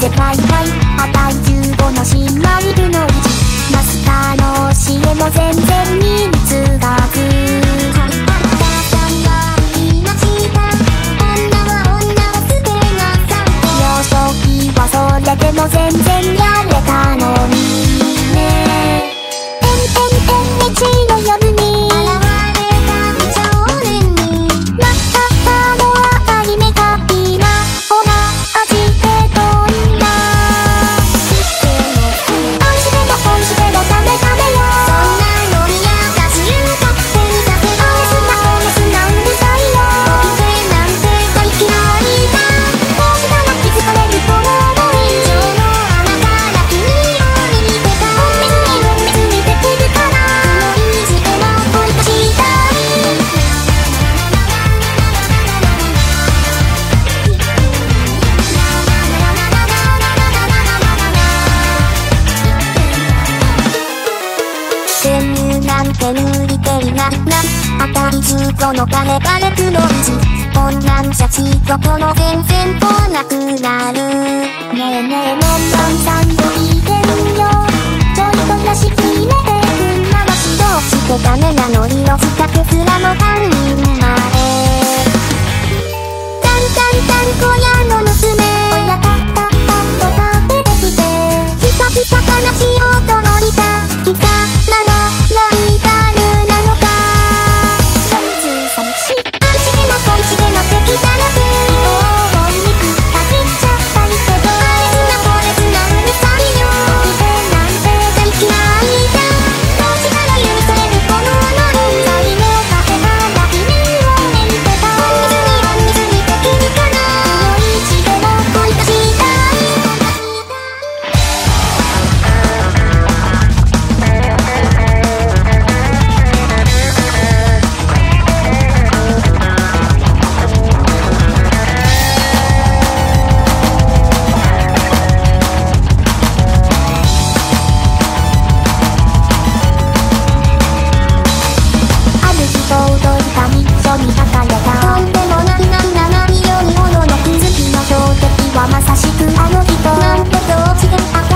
世界外値15の姉妹イのうちマスターの教えも全然につだけも全然この金れ枯れの字こんなんじゃの全然来なくなるねえねえさんあの人なんてどうしてた